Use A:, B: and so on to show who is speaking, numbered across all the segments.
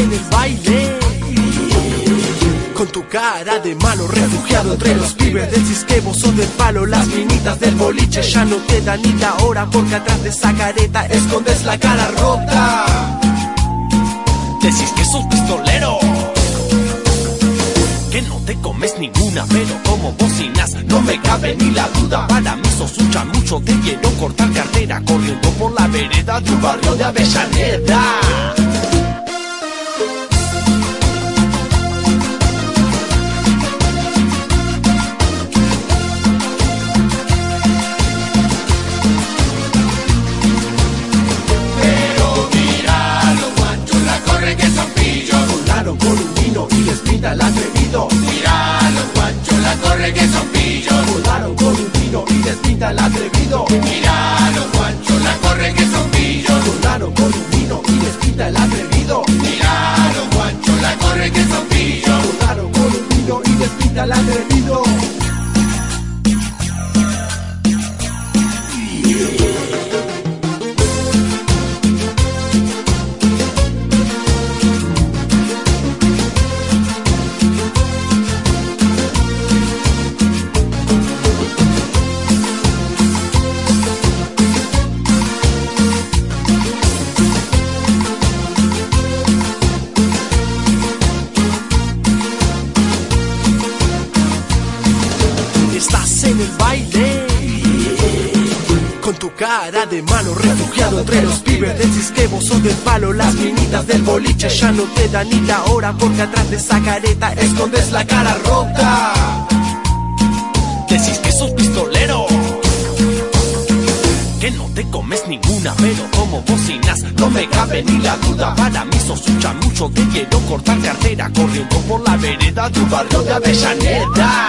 A: En el baile con tu cara de malo refugiado entre los pibes Decís que vos sos del palo Las minitas del boliche ya no te dan ni la hora Porque atrás de esa careta escondes la cara rota Decís que sos pistolero que no te comes ninguna, pero como bocinas no me cabe ni la duda. Para mí sos un mucho te quiero cortar carrera corriendo por la vereda de un barrio de Avellaneda. El atrevido. En el baile con tu cara de malo refugiado entre los pibes que vos sos del palo Las minitas del boliche ya no te dan ni la hora Porque atrás de esa careta escondes la cara rota Decís que sos pistolero que no te comes ninguna, pero como bocinas no me cabe ni la duda. Para mí sos un chamucho, te quiero cortar cartera corriendo por la vereda de un barrio de Avellaneda.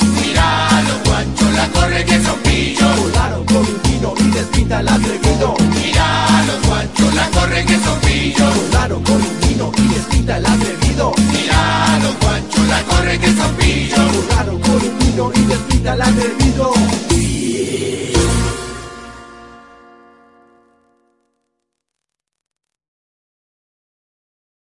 B: Mira, los guanchos la corren que son pillos.
A: Volaron con un vino y les pinta el atrevido.